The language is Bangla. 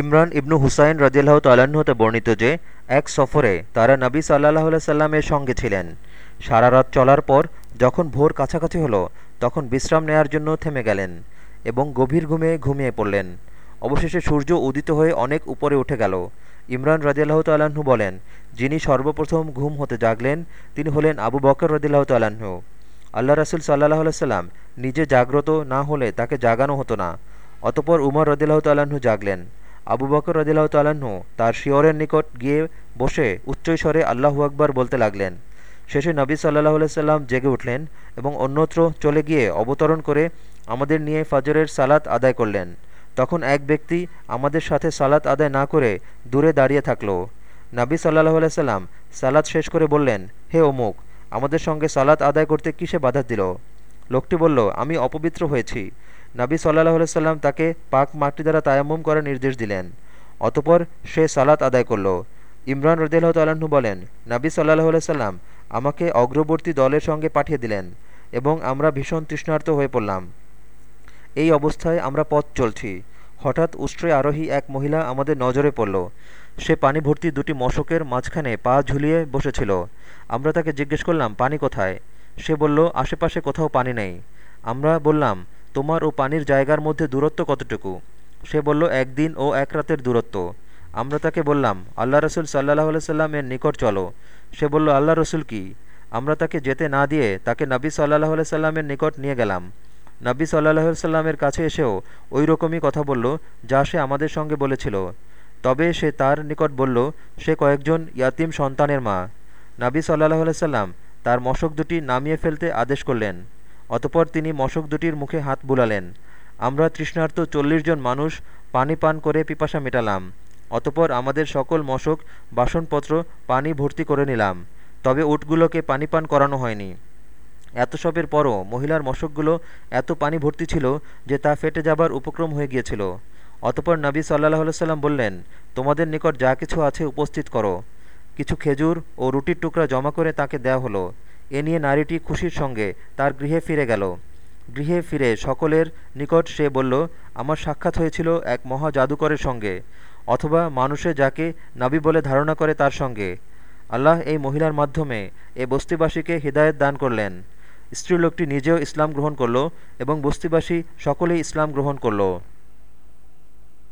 ইমরান ইবনু হুসাইন রদিল্লাহ তাল্লাহ্ন হতে বর্ণিত যে, এক সফরে তারা নবী সাল্লাহ সাল্লামের সঙ্গে ছিলেন। সারা রাত চলার পর যখন ভোর কাছাকাছি হলো, তখন বিশ্রাম নেয়ার জন্য থেমে গেলেন এবং গভীর ঘুমে ঘুমিয়ে পড়লেন। অবশেষে সূর্য উদিত হয়ে অনেক উপরে উঠে গেল। ইমরান রদিল্লাহ তাল্লাহ্ন বলেন, যিনি সর্বপ্রথম ঘুম হতে জাগলেন, তিনি হলেন আবু বকর রদিল্লাহ তাল্লাহ্ন আল্লাহ রাসুল সাল্লাহ সাল্লাম নিজে জাগ্রত না হলে তাকে জাগানো হতো না। অতপর উমর রদিল্লাহ তাল্লাহ্ন জাগলেন। আবু বকর রদিল্লাহ তাল্লাহ্ন তার শিওরের নিকট গিয়ে বসে উচ্চৈস্বরে আল্লাহু আকবর বলতে লাগলেন। শেষে নবী সাল্লাহ সাল্লাম জেগে উঠলেন এবং অন্যত্র চলে গিয়ে অবতরণ করে আমাদের নিয়ে ফজরের সালাত আদায় করলেন। তখন এক ব্যক্তি আমাদের সাথে সালাত আদায় না করে দূরে দাঁড়িয়ে থাকল। নাবী সাল্লাহ সাল্লাম সালাত শেষ করে বললেন, হে অমুক, আমাদের সঙ্গে সালাত আদায় করতে কিসে বাধা দিল? লোকটি বলল, আমি অপবিত্র হয়েছি। নাবী সাল্লাহ সাল্লাম তাকে পাক মাটি দ্বারা তায়াম্মুম করার নির্দেশ দিলেন। অতপর সে সালাত আদায় করল। ইমরান রদিল্লাহ তাল্লাহ্ন বলেন, নাবী সাল্লাহ সাল্লাম আমাকে অগ্রবর্তী দলের সঙ্গে পাঠিয়ে দিলেন এবং আমরা ভীষণ তৃষ্ণার্ত হয়ে পড়লাম। এই অবস্থায় আমরা পথ চলছি। হঠাৎ উষ্ট্রে আরোহী এক মহিলা আমাদের নজরে পড়ল। সে পানি ভর্তি দুটি মশকের মাঝখানে পা ঝুলিয়ে বসেছিল। আমরা তাকে জিজ্ঞেস করলাম, পানি কোথায়? সে বলল, আশেপাশে কোথাও পানি নেই। আমরা বললাম তোমার ও পানির জায়গার মধ্যে দূরত্ব কতটুকু? সে বলল, একদিন ও এক রাতের দূরত্ব। আমরা তাকে বললাম, আল্লাহ রসুল সাল্লাহ সাল্লাম এর নিকট চলো। সে বলল, আল্লাহ রসুল কি? আমরা তাকে যেতে না দিয়ে তাকে নবী সাল্লাহ সাল্লামের নিকট নিয়ে গেলাম। নবী সাল্লাহ সাল্লামের কাছে এসেও ওই রকমই কথা বলল, যা সে আমাদের সঙ্গে বলেছিল। তবে সে তার নিকট বলল, সে কয়েকজন ইয়াতিম সন্তানের মা। নাবী সাল্লাহ সাল্লাম তার মশক দুটি নামিয়ে ফেলতে আদেশ করলেন। অতপর তিনি মশক দুটির মুখে হাত বুলালেন। আমরা তৃষ্ণার্ত চল্লিশ জন মানুষ পানি পান করে পিপাসা মেটালাম। অতপর আমাদের সকল মশক, বাসনপত্র, পানি ভর্তি করে নিলাম। তবে উটগুলোকে পানি পান করানো হয়নি। এত সবের পরও মহিলার মশকগুলো এত পানি ভর্তি ছিল যে তা ফেটে যাবার উপক্রম হয়ে গিয়েছিল। অতপর নবী সাল্লাহ সাল্লাম বললেন, তোমাদের নিকট যা কিছু আছে উপস্থিত করো। কিছু খেজুর ও রুটির টুকরা জমা করে তাকে দেয়া হলো। এ নিয়ে নারীটি খুশির সঙ্গে তার গৃহে ফিরে গেল। গৃহে ফিরে সকলের নিকট সে বলল, আমার সাক্ষাৎ হয়েছিল এক মহা জাদুকরের সঙ্গে, অথবা মানুষে যাকে নাবি বলে ধারণা করে তার সঙ্গে। আল্লাহ এই মহিলার মাধ্যমে এ বস্তিবাসীকে হৃদায়ত দান করলেন। স্ত্রীলোকটি নিজেও ইসলাম গ্রহণ করল এবং বস্তিবাসী সকলেই ইসলাম গ্রহণ করল।